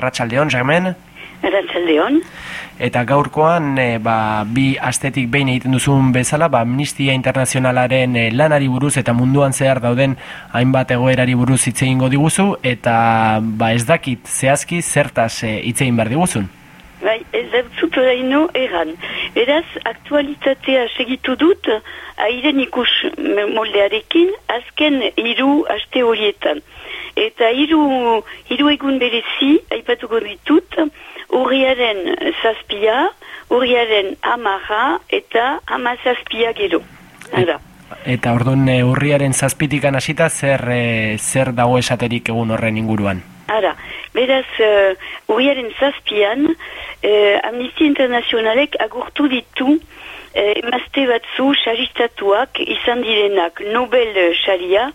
Ratxaldeon, Germen? Ratxaldeon. Eta gaurkoan, e, ba, bi astetik behin egiten duzun bezala, ba, Amnistia Internazionalaren e, lanari buruz eta munduan zehar dauden hainbat egoerari buruz hitz egingo diguzu, eta ba, ez dakit zehazki zertaz e, hitz egin behar diguzun. Bai, ez dut daino erran. Beraz, aktualitatea segitu dut, airen ikus moldearekin, azken hiru aste horietan. Eta hiru, hiru egun berezi, aipatuko ditut, urriaren zazpia, urriaren amarra eta amazazpia gero. Hala. Eta orduan urriaren zazpitikan hasita zer, e, zer dago esaterik egun horren inguruan? Ara, beraz, uh, urriaren zazpian, uh, Amnistia Internazionalek agurtu ditu emazte batzu xaristatuak izan direnak. Nobel xaria,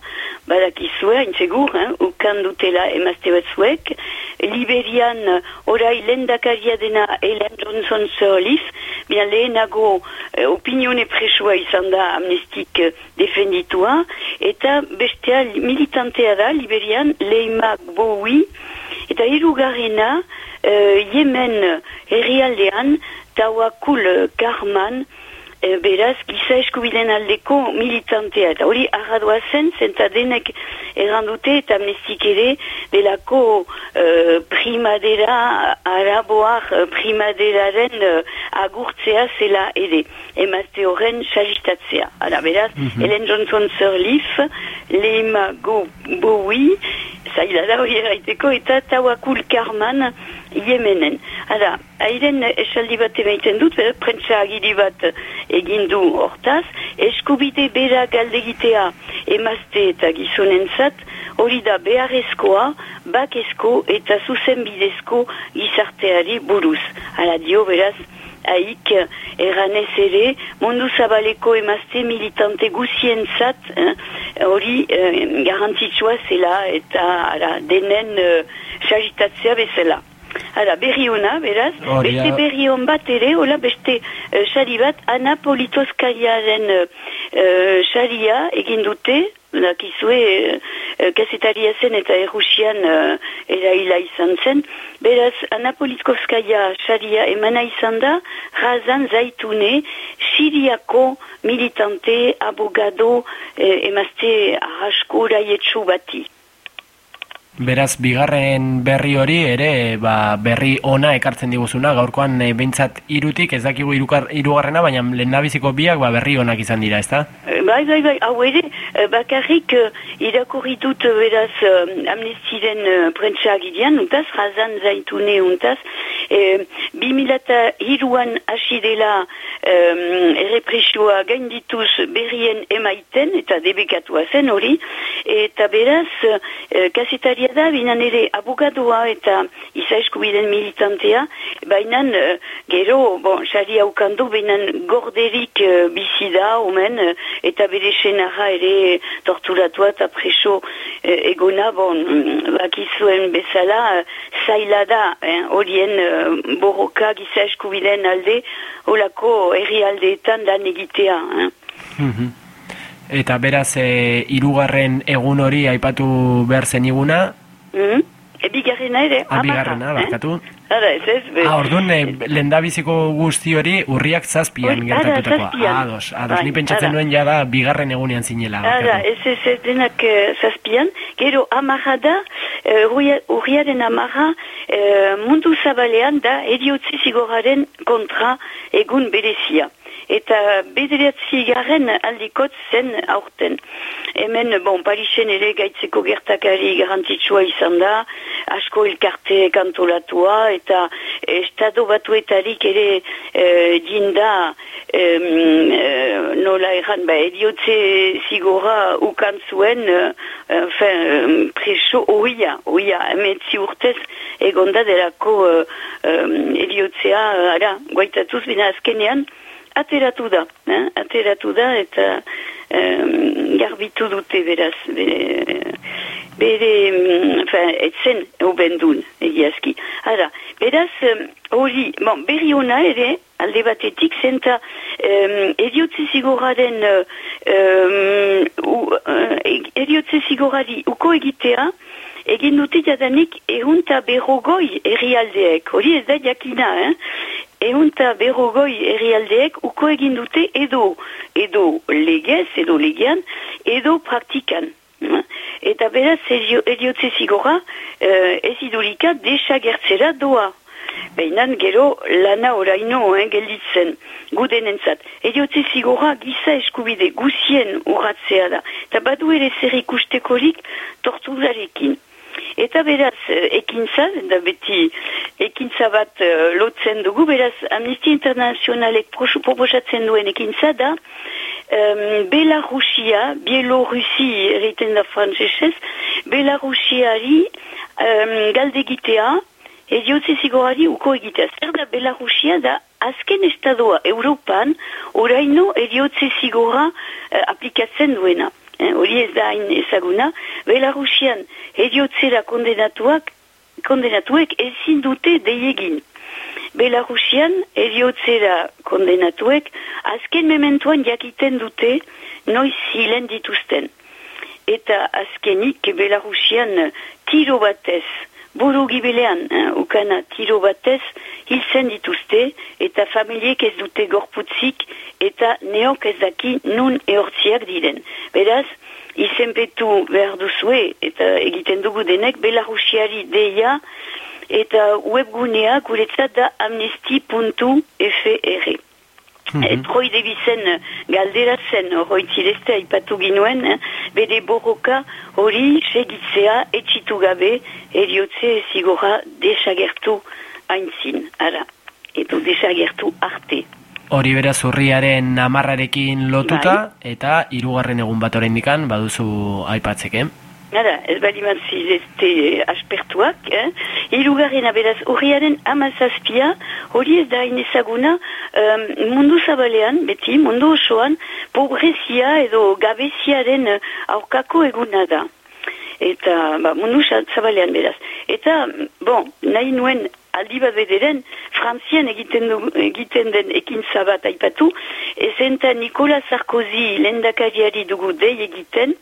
badakizue, hain hein, ukan dutela emazte batzuek, Liberian orai lendakaria dena Ellen Johnson Sirleaf, bian lehenago eh, opinione presua izan da amnestik defenditua, eta bestea militantea da Liberian Leima Bowie, eta irugarrena eh, Yemen herrialdean Tawakul Karman, e, beraz, giza eskubiden aldeko militantea. Eta hori arradua zen, zenta denek errandute eta amnestik ere delako uh, primadera, araboak primaderaren uh, agurtzea zela ere. Emazte horren sajistatzea. Ara, beraz, mm -hmm. Ellen Johnson Sirleaf, Lema Go Bowie, zaila da hori eraiteko, eta Tawakul Karman, Yemenen. Hala, hairen esaldi bat emaiten dut, prentsa agiri bat egin du hortaz, eskubide bera galdegitea emazte eta gizonen zat, hori da beharrezkoa, bakezko eta zuzen bidezko gizarteari buruz. Hala dio, beraz, haik erranez ere, mundu zabaleko emazte militante guzien zat, hori eh, garantitxua zela eta ara, denen eh, sagitatzea bezala. Hala, berri hona, beraz, oh, beste ja. berri hon bat ere, hola, beste uh, bat, Ana Politozkaiaren uh, egin dute, dakizue, uh, kasetaria zen eta errusian uh, eraila izan zen, beraz, Ana Politozkaia xaria emana izan da, razan zaitune, siriako militante, abogado, eh, emazte arrasko raietsu bati. Beraz, bigarren berri hori ere ba, berri ona ekartzen diguzuna, gaurkoan e, behintzat irutik, ez dakigu irugarrena, baina lehendabiziko biak ba, berri onak izan dira, ezta? Eh, bai, bai, bai, hau ere, eh, bakarrik irakurri dut beraz amnestiren prentsa agidean, untaz, razan zaitune untaz, e, 2002an hasi dela um, errepresioa gaindituz berrien emaiten, eta debekatua zen hori, eta beraz, e, kasetaria da, binan ere abogadoa eta iza eskubiden militantea, baina uh, gero, bon, sari haukandu, binan gorderik uh, bizi da, omen, uh, eta bere senara ere torturatua eta preso uh, egona, bon, bakizuen bezala, uh, zaila da, horien uh, borroka giza eskubiden alde, holako herri aldeetan lan egitea. Mm Eta beraz, e, irugarren egun hori aipatu behar zen iguna? Mm -hmm. Ebigarrena ere, ah, Abigarrena, eh? Ara, ez ez. Be. Ah, orduan, e, lendabiziko guzti hori urriak zazpian Ui, gertatutako. Ara, zazpian. Ados, ados, bai, ni pentsatzen nuen jada bigarren egunean zinela. Ara, ez ez ez denak uh, zazpian. Gero, amarra da, uh, urriaren amarra, uh, mundu zabalean da, eriotzi zigoraren kontra egun berezia eta bederatzi garen aldikot zen aurten. Hemen, bon, Parisen ere gaitzeko gertakari garantitsua izan da, asko elkarte kantolatua, eta estado batuetarik ere e, dinda e, nola erran, ba, ediotze zigora ukan zuen, e, preso oia, oia, emetzi urtez egonda delako e, e, ediotzea, ara, guaitatuz bina azkenean, ateratu da, eh? ateratu da eta um, garbitu dute beraz, bere, bere enfin, etzen obendun egiazki. Ara, beraz, hori, bon, berri ona ere, alde batetik, zenta um, eriotze zigoraren um, uh, eriotze zigorari uko egitea, egin dute jadanik ehunta berrogoi herrialdeek, hori ez da jakina, eh? ehunta berrogoi herrialdeek uko egin dute edo, edo legez, edo legean, edo praktikan. Eta beraz, eriotze zigora, eh, ez idurika desagertzera doa. Beinan gero lana oraino eh, gelditzen guden entzat. Eriotze zigora giza eskubide guzien urratzea da. Eta badu ere zer ikustekorik torturarekin. Eta beraz, eh, ekintza, da beti ekintza bat uh, lotzen dugu, beraz, Amnistia Internazionalek proposatzen duen ekintza da, um, Belarusia, Bielorussi eriten da frantzesez, Belarusiari um, galdegitea, ediotze zigorari uko egitea. Zer da Belarusia da azken estadoa Europan, oraino ediotze zigora uh, aplikatzen duena. Eh, hori ez da hain ezaguna, Belarusian ediotzera kondenatuak, kondenatuek ezin dute deiegin. Belarusian eriotzera kondenatuek azken mementuan jakiten dute noiz zilen dituzten. Eta azkenik Belarusian tiro batez, buru gibelean, eh, ukana tiro batez, hilzen dituzte eta familiek ez dute gorputzik eta neok ez daki nun eortziak diren. Beraz, izenpetu behar duzue eta egiten dugu denek Belarusiari deia, eta webgunea guretzat da amnesti.fr. Mm -hmm. Etroi debizen galderatzen horretzirezte aipatu ginuen, eh? bede borroka hori segitzea etxitu gabe eriotze zigora desagertu haintzin, ara, edo desagertu arte. Hori beraz urriaren amarrarekin lotuta bai. eta hirugarren egun bat dikan baduzu aipatzeke. Nada, ez bali zizeste eh, aspertuak, eh? Irugarren aberaz, horiaren amazazpia, hori ez da inezaguna um, mundu zabalean, beti, mundu osoan, pobrezia edo gabeziaren uh, aurkako eguna da. Eta, ba, mundu zabalean beraz. Eta, bon, nahi nuen aldi bat bederen, frantzian egiten, du, egiten den ekin zabat aipatu, ezenta Nikola Sarkozy lendakariari dugu dei egiten,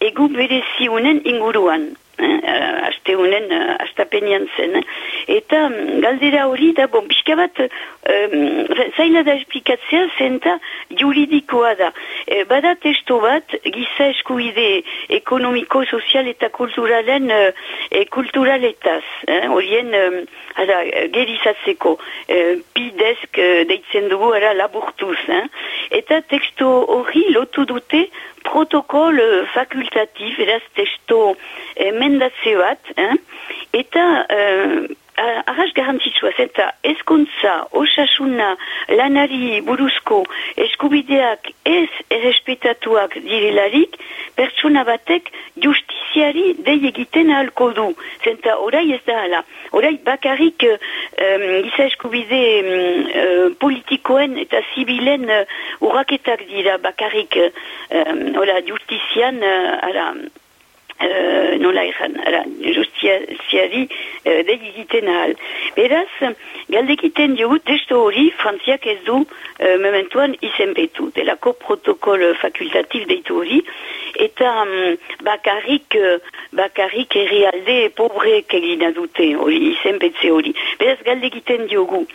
egu berezi unen inguruan. Eh, aste unen, uh, astapenian zen. Eta um, galdera hori da, bon, pixka bat, um, zaila da esplikatzea zenta juridikoa da. E, bada testo bat, giza eskuide ekonomiko, sozial eta kulturalen uh, e, kulturaletaz. Horien, um, ara, gerizatzeko, uh, pidesk uh, deitzen dugu, ara, laburtuz. Eh? Eta teksto hori lotu dute protokol fakultatif, eraz testo emendatze bat, eh? eta uh, arras garantzitsua, zenta ezkontza, osasuna, lanari buruzko eskubideak ez errespetatuak direlarik, pertsona batek justiziari dei egiten ahalko du. Zenta orai ez da hala. Orai bakarrik um, giza eskubide um, politikoen eta zibilen uh, urraketak dira bakarrik um, justizian uh, uh, nola ezan, justiziari uh, egiten ahal. Beraz, galdekiten diogu testo hori frantziak ez du uh, mementuan izenpetu, delako protokol fakultatif deitu hori, eta um, bakarrik, uh, bakarrik herrialde pobreek egina dute hori, izenpetze hori. Beraz, galdekiten diogu,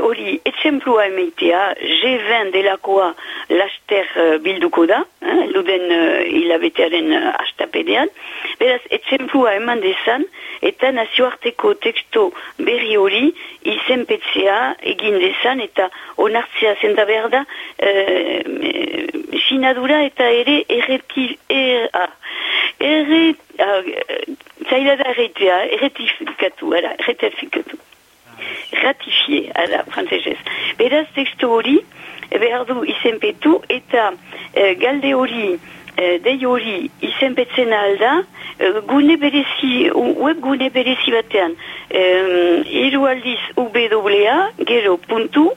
hori, uh, etxemplua emeitea, G20 delakoa laster uh, bilduko da, eh, luden uh, hilabetearen uh, astapedean, Beraz, etxemplua eman dezan, eta nazioarteko teksto berri hori izenpetzea egin dezan, eta onartzea zenta behar da, e, sinadura eta ere erretif, er, ah, erre, ah, zaila da erretia, erretifikatu, erretifikatu. Ratifie, ara, frantzesez. Beraz, teksto hori, behar du izenpetu, eta e, galde hori, dei hori izenpetzen alda, e, gune berezi, web gune berezi batean, e, iru aldiz UBWA, gero puntu,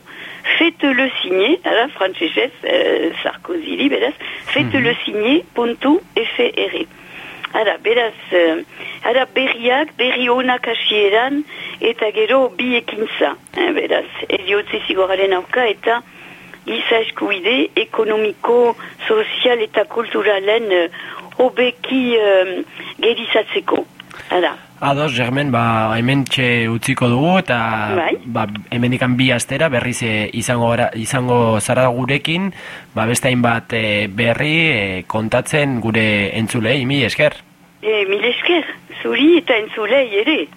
fete le signer, ala, frantzesez, e, Sarkozy beraz, fete mm -hmm. le signer, puntu, FR. Ara, beraz, uh, ara berriak, berri honak asieran, eta gero bi ekintza, eh, beraz, eriotze zigoraren auka, eta giza eskuide ekonomiko, sozial eta kulturalen uh, obeki uh, gerizatzeko. Hala. Ados, Germen, ba, hemen txe utziko dugu, eta Bai. ba, hemen bi astera berriz e, izango, gara- izango zara gurekin, ba, beste hainbat e, berri e, kontatzen gure entzulei, mi esker. E, mil esker, zuri eta entzulei ere.